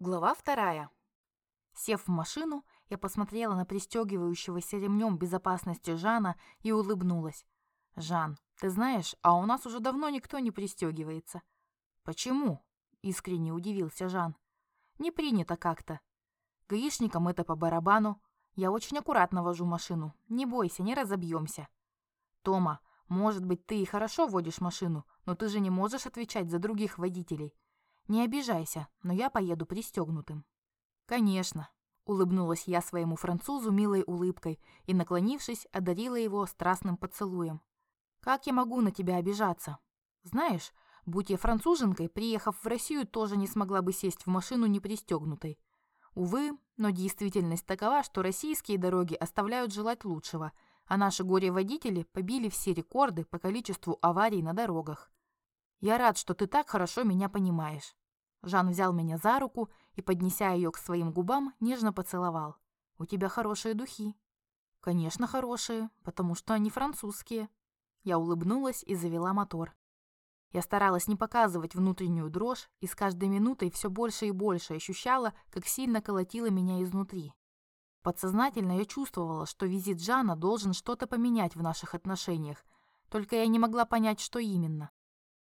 Глава вторая. Сев в машину, я посмотрела на пристегивающегося ремнем безопасности Жана и улыбнулась. «Жан, ты знаешь, а у нас уже давно никто не пристегивается». «Почему?» – искренне удивился Жан. «Не принято как-то. Гаишникам это по барабану. Я очень аккуратно вожу машину. Не бойся, не разобьемся». «Тома, может быть, ты и хорошо водишь машину, но ты же не можешь отвечать за других водителей. Не обижайся, но я поеду пристегнутым. Конечно, улыбнулась я своему французу милой улыбкой и, наклонившись, одарила его страстным поцелуем. Как я могу на тебя обижаться? Знаешь, будь я француженкой, приехав в Россию, тоже не смогла бы сесть в машину не пристегнутой. Увы, но действительность такова, что российские дороги оставляют желать лучшего, а наши горе-водители побили все рекорды по количеству аварий на дорогах. Я рад, что ты так хорошо меня понимаешь. Жан взял меня за руку и, поднеся ее к своим губам, нежно поцеловал. У тебя хорошие духи. Конечно, хорошие, потому что они французские. Я улыбнулась и завела мотор. Я старалась не показывать внутреннюю дрожь и с каждой минутой все больше и больше ощущала, как сильно колотило меня изнутри. Подсознательно я чувствовала, что визит Жана должен что-то поменять в наших отношениях, только я не могла понять, что именно.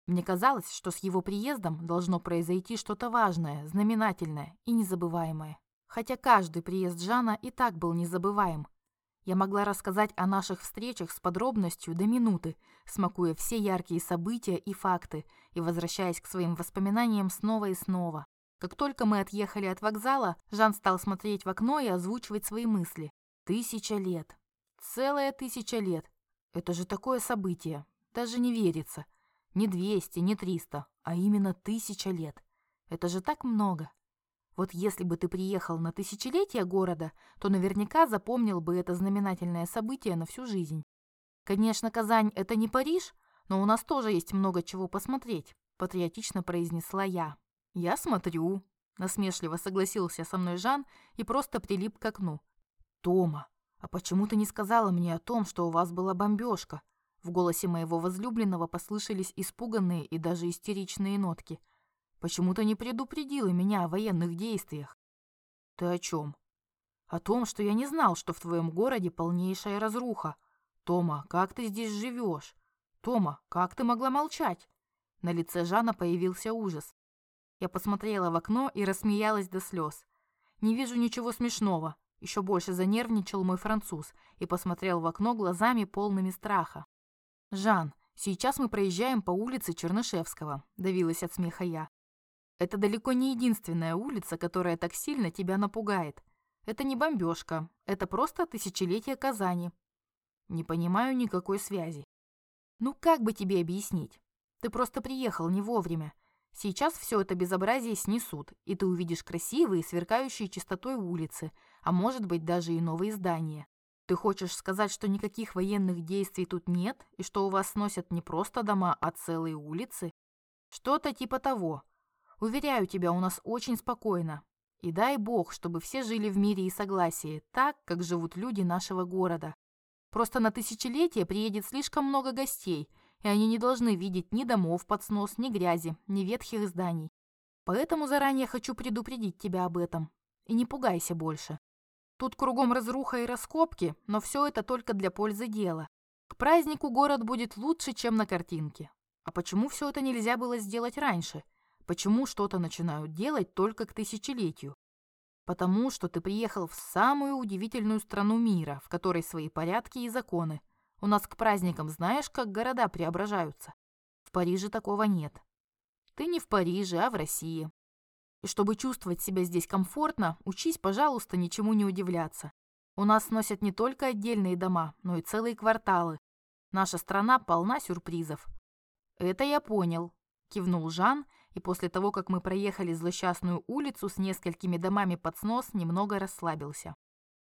Мне казалось, что с его приездом должно произойти что-то важное, знаменательное и незабываемое. Хотя каждый приезд Жана и так был незабываем. Я могла рассказать о наших встречах с подробностью до минуты, смакуя все яркие события и факты и возвращаясь к своим воспоминаниям снова и снова. Как только мы отъехали от вокзала, Жан стал смотреть в окно и озвучивать свои мысли. Тысяча лет. Целая тысяча лет. Это же такое событие. Даже не верится. Не 200, не 300, а именно тысяча лет. Это же так много. Вот если бы ты приехал на тысячелетие города, то наверняка запомнил бы это знаменательное событие на всю жизнь. Конечно, Казань – это не Париж, но у нас тоже есть много чего посмотреть, патриотично произнесла я. Я смотрю, насмешливо согласился со мной Жан и просто прилип к окну. Тома, а почему ты не сказала мне о том, что у вас была бомбежка? В голосе моего возлюбленного послышались испуганные и даже истеричные нотки. Почему ты не предупредила меня о военных действиях? Ты о чем? О том, что я не знал, что в твоем городе полнейшая разруха. Тома, как ты здесь живешь? Тома, как ты могла молчать? На лице Жана появился ужас. Я посмотрела в окно и рассмеялась до слез. Не вижу ничего смешного. Еще больше занервничал мой француз и посмотрел в окно глазами полными страха. «Жан, сейчас мы проезжаем по улице Чернышевского», – давилась от смеха я. «Это далеко не единственная улица, которая так сильно тебя напугает. Это не бомбежка, это просто тысячелетие Казани». «Не понимаю никакой связи». «Ну как бы тебе объяснить? Ты просто приехал не вовремя. Сейчас все это безобразие снесут, и ты увидишь красивые, сверкающие чистотой улицы, а может быть даже и новые здания. Ты хочешь сказать, что никаких военных действий тут нет, и что у вас сносят не просто дома, а целые улицы? Что-то типа того. Уверяю тебя, у нас очень спокойно. И дай бог, чтобы все жили в мире и согласии, так, как живут люди нашего города. Просто на тысячелетие приедет слишком много гостей, и они не должны видеть ни домов под снос, ни грязи, ни ветхих зданий. Поэтому заранее хочу предупредить тебя об этом. И не пугайся больше. Тут кругом разруха и раскопки, но все это только для пользы дела. К празднику город будет лучше, чем на картинке. А почему все это нельзя было сделать раньше? Почему что-то начинают делать только к тысячелетию? Потому что ты приехал в самую удивительную страну мира, в которой свои порядки и законы. У нас к праздникам знаешь, как города преображаются? В Париже такого нет. Ты не в Париже, а в России. И чтобы чувствовать себя здесь комфортно, учись, пожалуйста, ничему не удивляться. У нас сносят не только отдельные дома, но и целые кварталы. Наша страна полна сюрпризов. Это я понял, кивнул Жан, и после того, как мы проехали злосчастную улицу с несколькими домами под снос, немного расслабился.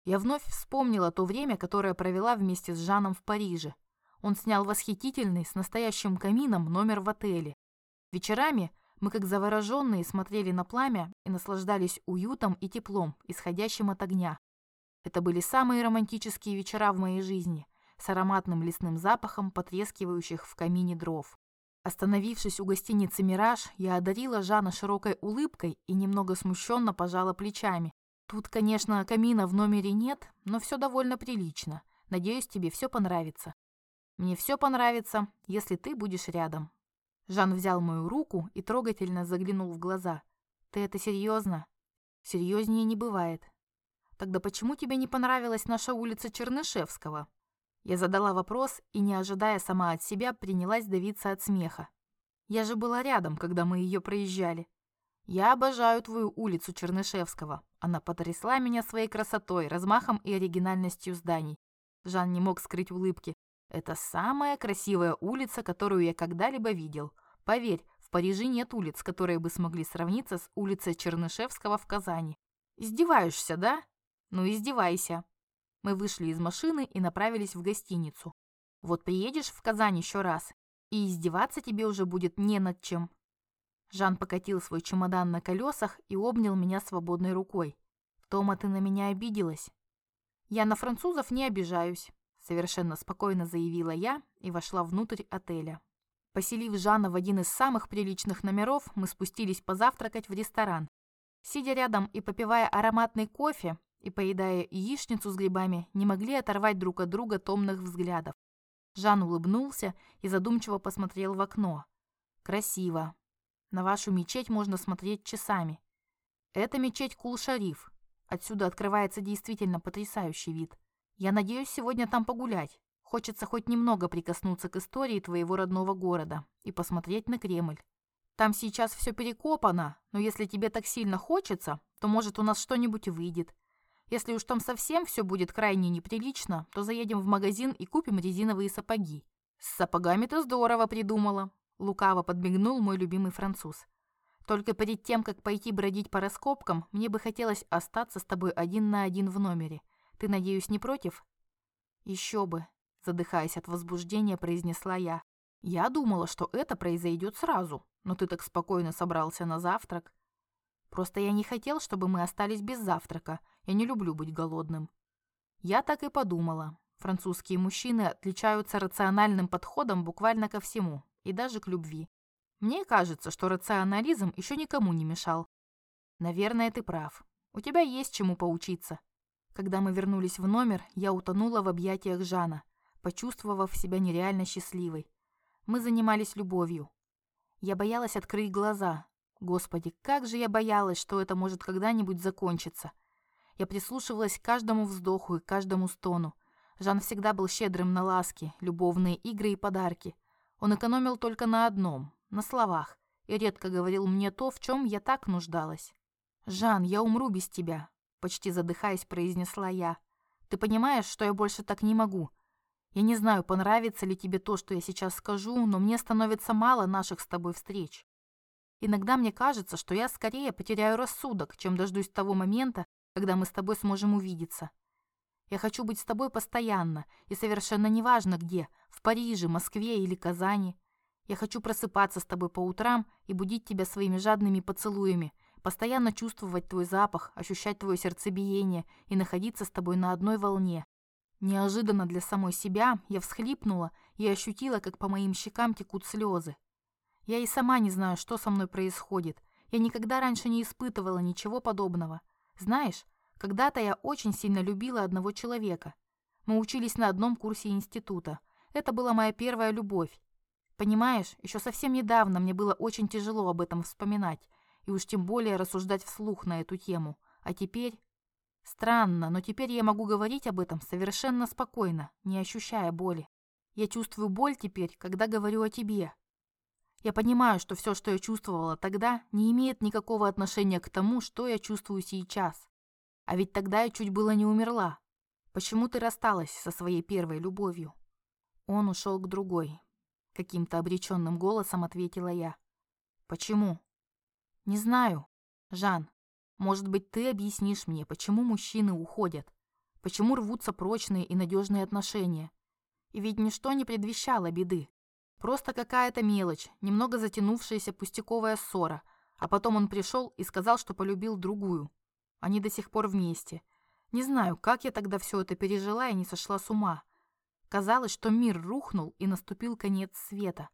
Я вновь вспомнила то время, которое провела вместе с Жаном в Париже. Он снял восхитительный с настоящим камином номер в отеле. Вечерами мы как завороженные смотрели на пламя и наслаждались уютом и теплом, исходящим от огня. Это были самые романтические вечера в моей жизни, с ароматным лесным запахом потрескивающих в камине дров. Остановившись у гостиницы «Мираж», я одарила Жана широкой улыбкой и немного смущенно пожала плечами. Тут, конечно, камина в номере нет, но все довольно прилично. Надеюсь, тебе все понравится. Мне все понравится, если ты будешь рядом. Жан взял мою руку и трогательно заглянул в глаза. Ты это серьезно? Серьезнее не бывает. Тогда почему тебе не понравилась наша улица Чернышевского? Я задала вопрос и, не ожидая сама от себя, принялась давиться от смеха. Я же была рядом, когда мы ее проезжали. Я обожаю твою улицу Чернышевского. Она потрясла меня своей красотой, размахом и оригинальностью зданий. Жан не мог скрыть улыбки. Это самая красивая улица, которую я когда-либо видел. Поверь, в Париже нет улиц, которые бы смогли сравниться с улицей Чернышевского в Казани. Издеваешься, да? Ну, издевайся. Мы вышли из машины и направились в гостиницу. Вот приедешь в Казань еще раз, и издеваться тебе уже будет не над чем. Жан покатил свой чемодан на колесах и обнял меня свободной рукой. «Тома, ты на меня обиделась?» «Я на французов не обижаюсь», — совершенно спокойно заявила я и вошла внутрь отеля. Поселив Жана в один из самых приличных номеров, мы спустились позавтракать в ресторан. Сидя рядом и попивая ароматный кофе, и, поедая яичницу с грибами, не могли оторвать друг от друга томных взглядов. Жан улыбнулся и задумчиво посмотрел в окно. «Красиво. На вашу мечеть можно смотреть часами. Это мечеть Кул-Шариф. Отсюда открывается действительно потрясающий вид. Я надеюсь сегодня там погулять. Хочется хоть немного прикоснуться к истории твоего родного города и посмотреть на Кремль. Там сейчас все перекопано, но если тебе так сильно хочется, то, может, у нас что-нибудь выйдет. Если уж там совсем все будет крайне неприлично, то заедем в магазин и купим резиновые сапоги. С сапогами ты здорово придумала. Лукаво подмигнул мой любимый француз. Только перед тем, как пойти бродить по раскопкам, мне бы хотелось остаться с тобой один на один в номере. Ты, надеюсь, не против? Еще бы, задыхаясь от возбуждения, произнесла я. Я думала, что это произойдет сразу, но ты так спокойно собрался на завтрак. Просто я не хотел, чтобы мы остались без завтрака. Я не люблю быть голодным. Я так и подумала. Французские мужчины отличаются рациональным подходом буквально ко всему, и даже к любви. Мне кажется, что рационализм еще никому не мешал. Наверное, ты прав. У тебя есть чему поучиться. Когда мы вернулись в номер, я утонула в объятиях Жана, почувствовав себя нереально счастливой. Мы занимались любовью. Я боялась открыть глаза, Господи, как же я боялась, что это может когда-нибудь закончиться. Я прислушивалась к каждому вздоху и каждому стону. Жан всегда был щедрым на ласки, любовные игры и подарки. Он экономил только на одном на словах, и редко говорил мне то, в чем я так нуждалась. Жан, я умру без тебя, почти задыхаясь, произнесла я. Ты понимаешь, что я больше так не могу? Я не знаю, понравится ли тебе то, что я сейчас скажу, но мне становится мало наших с тобой встреч. Иногда мне кажется, что я скорее потеряю рассудок, чем дождусь того момента, когда мы с тобой сможем увидеться. Я хочу быть с тобой постоянно, и совершенно неважно где, в Париже, Москве или Казани. Я хочу просыпаться с тобой по утрам и будить тебя своими жадными поцелуями, постоянно чувствовать твой запах, ощущать твое сердцебиение и находиться с тобой на одной волне. Неожиданно для самой себя я всхлипнула и ощутила, как по моим щекам текут слезы. Я и сама не знаю, что со мной происходит. Я никогда раньше не испытывала ничего подобного. Знаешь, когда-то я очень сильно любила одного человека. Мы учились на одном курсе института. Это была моя первая любовь. Понимаешь, еще совсем недавно мне было очень тяжело об этом вспоминать, и уж тем более рассуждать вслух на эту тему. А теперь... Странно, но теперь я могу говорить об этом совершенно спокойно, не ощущая боли. Я чувствую боль теперь, когда говорю о тебе, я понимаю, что все, что я чувствовала тогда, не имеет никакого отношения к тому, что я чувствую сейчас. А ведь тогда я чуть было не умерла. Почему ты рассталась со своей первой любовью? Он ушел к другой. Каким-то обреченным голосом ответила я. Почему? Не знаю. Жан, может быть, ты объяснишь мне, почему мужчины уходят? Почему рвутся прочные и надежные отношения? И ведь ничто не предвещало беды. Просто какая-то мелочь, немного затянувшаяся пустяковая ссора, а потом он пришел и сказал, что полюбил другую. Они до сих пор вместе. Не знаю, как я тогда все это пережила и не сошла с ума. Казалось, что мир рухнул и наступил конец света.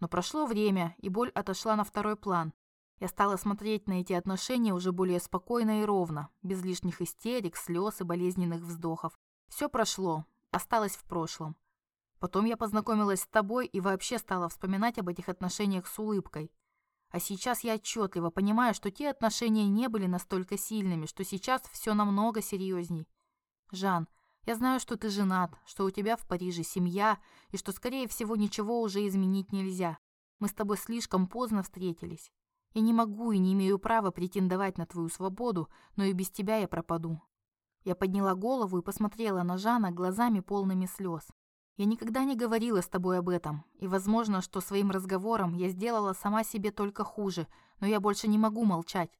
Но прошло время, и боль отошла на второй план. Я стала смотреть на эти отношения уже более спокойно и ровно, без лишних истерик, слез и болезненных вздохов. Все прошло, осталось в прошлом. Потом я познакомилась с тобой и вообще стала вспоминать об этих отношениях с улыбкой. А сейчас я отчетливо понимаю, что те отношения не были настолько сильными, что сейчас все намного серьезней. Жан, я знаю, что ты женат, что у тебя в Париже семья, и что, скорее всего, ничего уже изменить нельзя. Мы с тобой слишком поздно встретились. Я не могу и не имею права претендовать на твою свободу, но и без тебя я пропаду. Я подняла голову и посмотрела на Жана глазами полными слез. Я никогда не говорила с тобой об этом, и возможно, что своим разговором я сделала сама себе только хуже, но я больше не могу молчать.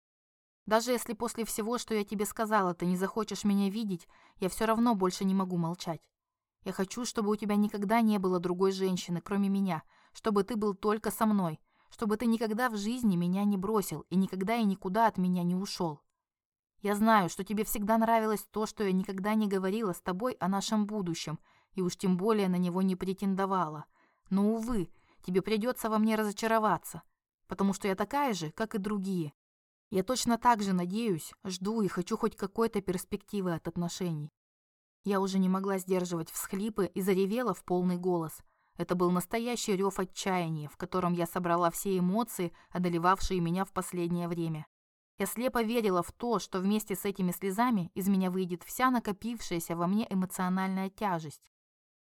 Даже если после всего, что я тебе сказала, ты не захочешь меня видеть, я все равно больше не могу молчать. Я хочу, чтобы у тебя никогда не было другой женщины, кроме меня, чтобы ты был только со мной, чтобы ты никогда в жизни меня не бросил и никогда и никуда от меня не ушел. Я знаю, что тебе всегда нравилось то, что я никогда не говорила с тобой о нашем будущем – и уж тем более на него не претендовала. Но, увы, тебе придется во мне разочароваться, потому что я такая же, как и другие. Я точно так же надеюсь, жду и хочу хоть какой-то перспективы от отношений. Я уже не могла сдерживать всхлипы и заревела в полный голос. Это был настоящий рев отчаяния, в котором я собрала все эмоции, одолевавшие меня в последнее время. Я слепо верила в то, что вместе с этими слезами из меня выйдет вся накопившаяся во мне эмоциональная тяжесть.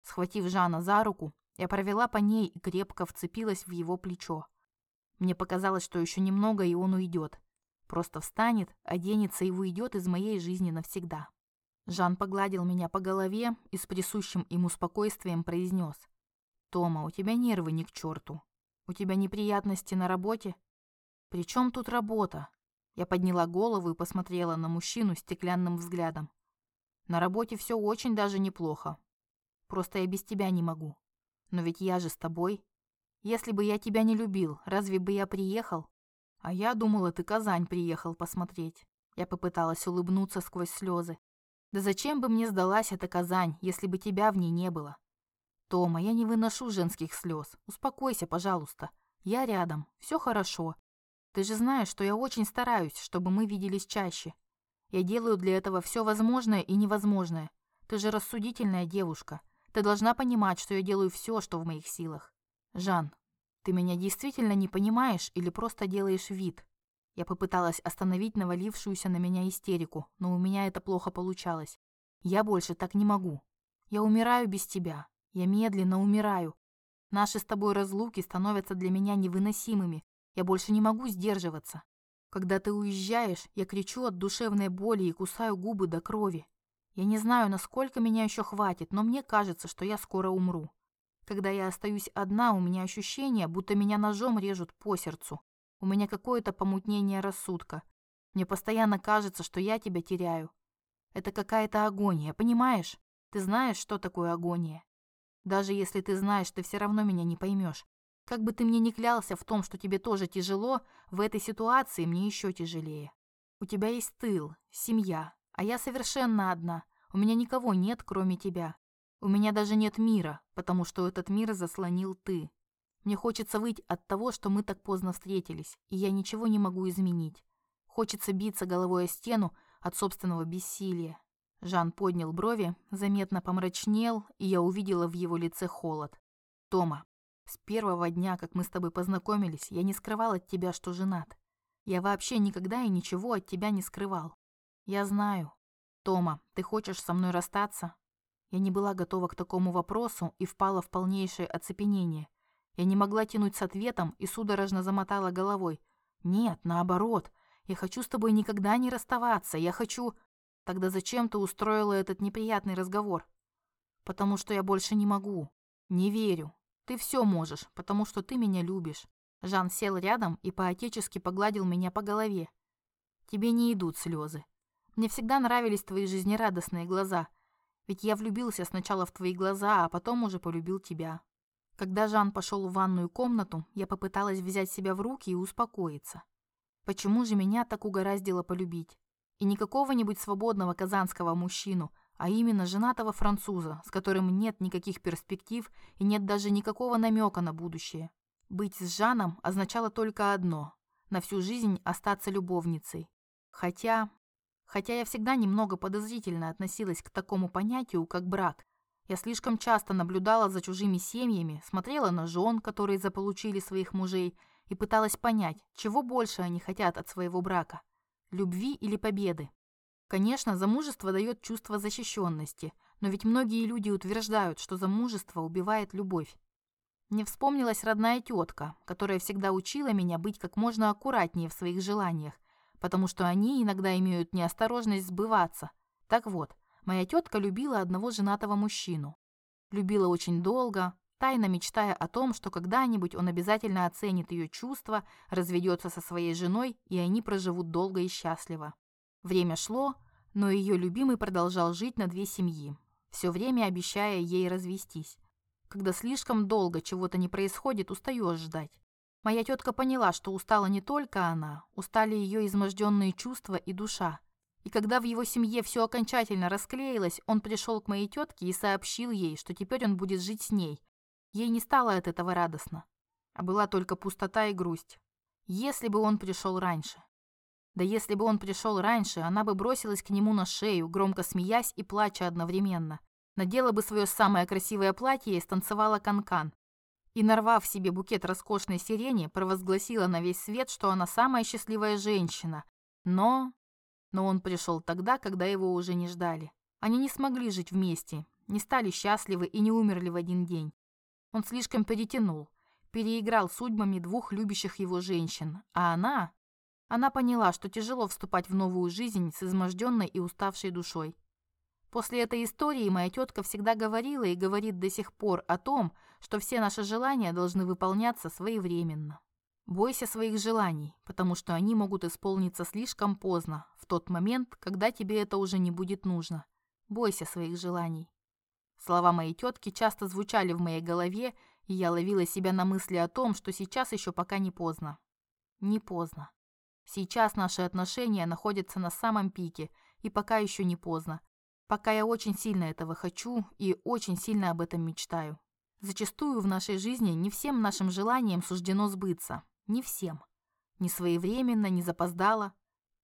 Схватив Жана за руку, я провела по ней и крепко вцепилась в его плечо. Мне показалось, что еще немного, и он уйдет. Просто встанет, оденется и уйдет из моей жизни навсегда. Жан погладил меня по голове и с присущим ему спокойствием произнес. «Тома, у тебя нервы ни к черту. У тебя неприятности на работе? При чем тут работа?» Я подняла голову и посмотрела на мужчину стеклянным взглядом. «На работе все очень даже неплохо. Просто я без тебя не могу. Но ведь я же с тобой. Если бы я тебя не любил, разве бы я приехал? А я думала, ты Казань приехал посмотреть. Я попыталась улыбнуться сквозь слезы. Да зачем бы мне сдалась эта Казань, если бы тебя в ней не было? Тома, я не выношу женских слез. Успокойся, пожалуйста. Я рядом. Все хорошо. Ты же знаешь, что я очень стараюсь, чтобы мы виделись чаще. Я делаю для этого все возможное и невозможное. Ты же рассудительная девушка. Ты должна понимать, что я делаю все, что в моих силах. Жан, ты меня действительно не понимаешь или просто делаешь вид? Я попыталась остановить навалившуюся на меня истерику, но у меня это плохо получалось. Я больше так не могу. Я умираю без тебя. Я медленно умираю. Наши с тобой разлуки становятся для меня невыносимыми. Я больше не могу сдерживаться. Когда ты уезжаешь, я кричу от душевной боли и кусаю губы до крови. Я не знаю, насколько меня еще хватит, но мне кажется, что я скоро умру. Когда я остаюсь одна, у меня ощущение, будто меня ножом режут по сердцу. У меня какое-то помутнение рассудка. Мне постоянно кажется, что я тебя теряю. Это какая-то агония, понимаешь? Ты знаешь, что такое агония? Даже если ты знаешь, ты все равно меня не поймешь. Как бы ты мне ни клялся в том, что тебе тоже тяжело, в этой ситуации мне еще тяжелее. У тебя есть тыл, семья, а я совершенно одна. У меня никого нет, кроме тебя. У меня даже нет мира, потому что этот мир заслонил ты. Мне хочется выть от того, что мы так поздно встретились, и я ничего не могу изменить. Хочется биться головой о стену от собственного бессилия. Жан поднял брови, заметно помрачнел, и я увидела в его лице холод. Тома, с первого дня, как мы с тобой познакомились, я не скрывал от тебя, что женат. Я вообще никогда и ничего от тебя не скрывал. Я знаю. Тома, ты хочешь со мной расстаться? Я не была готова к такому вопросу и впала в полнейшее оцепенение. Я не могла тянуть с ответом и судорожно замотала головой. Нет, наоборот. Я хочу с тобой никогда не расставаться. Я хочу... Тогда зачем ты устроила этот неприятный разговор? Потому что я больше не могу. Не верю. Ты все можешь, потому что ты меня любишь. Жан сел рядом и поотечески погладил меня по голове. Тебе не идут слезы. Мне всегда нравились твои жизнерадостные глаза. Ведь я влюбился сначала в твои глаза, а потом уже полюбил тебя. Когда Жан пошел в ванную комнату, я попыталась взять себя в руки и успокоиться. Почему же меня так угораздило полюбить? И не какого-нибудь свободного казанского мужчину, а именно женатого француза, с которым нет никаких перспектив и нет даже никакого намека на будущее. Быть с Жаном означало только одно – на всю жизнь остаться любовницей. Хотя... Хотя я всегда немного подозрительно относилась к такому понятию, как брак. Я слишком часто наблюдала за чужими семьями, смотрела на жен, которые заполучили своих мужей, и пыталась понять, чего больше они хотят от своего брака – любви или победы. Конечно, замужество дает чувство защищенности, но ведь многие люди утверждают, что замужество убивает любовь. Не вспомнилась родная тетка, которая всегда учила меня быть как можно аккуратнее в своих желаниях, потому что они иногда имеют неосторожность сбываться. Так вот, моя тетка любила одного женатого мужчину. Любила очень долго, тайно мечтая о том, что когда-нибудь он обязательно оценит ее чувства, разведется со своей женой, и они проживут долго и счастливо. Время шло, но ее любимый продолжал жить на две семьи, все время обещая ей развестись. Когда слишком долго чего-то не происходит, устаешь ждать. Моя тетка поняла, что устала не только она, устали ее изможденные чувства и душа. И когда в его семье все окончательно расклеилось, он пришел к моей тетке и сообщил ей, что теперь он будет жить с ней. Ей не стало от этого радостно, а была только пустота и грусть. Если бы он пришел раньше. Да если бы он пришел раньше, она бы бросилась к нему на шею, громко смеясь и плача одновременно. Надела бы свое самое красивое платье и станцевала канкан. -кан и, нарвав себе букет роскошной сирени, провозгласила на весь свет, что она самая счастливая женщина. Но... Но он пришел тогда, когда его уже не ждали. Они не смогли жить вместе, не стали счастливы и не умерли в один день. Он слишком перетянул, переиграл судьбами двух любящих его женщин, а она... Она поняла, что тяжело вступать в новую жизнь с изможденной и уставшей душой. После этой истории моя тетка всегда говорила и говорит до сих пор о том, что все наши желания должны выполняться своевременно. Бойся своих желаний, потому что они могут исполниться слишком поздно, в тот момент, когда тебе это уже не будет нужно. Бойся своих желаний. Слова моей тетки часто звучали в моей голове, и я ловила себя на мысли о том, что сейчас еще пока не поздно. Не поздно. Сейчас наши отношения находятся на самом пике, и пока еще не поздно. Пока я очень сильно этого хочу и очень сильно об этом мечтаю. Зачастую в нашей жизни не всем нашим желаниям суждено сбыться. Не всем. Не своевременно, не запоздало.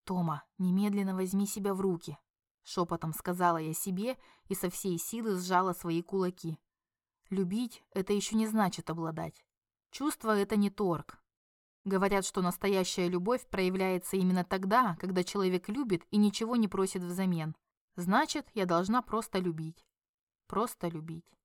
«Тома, немедленно возьми себя в руки», — шепотом сказала я себе и со всей силы сжала свои кулаки. Любить — это еще не значит обладать. Чувство — это не торг. Говорят, что настоящая любовь проявляется именно тогда, когда человек любит и ничего не просит взамен. Значит, я должна просто любить. Просто любить.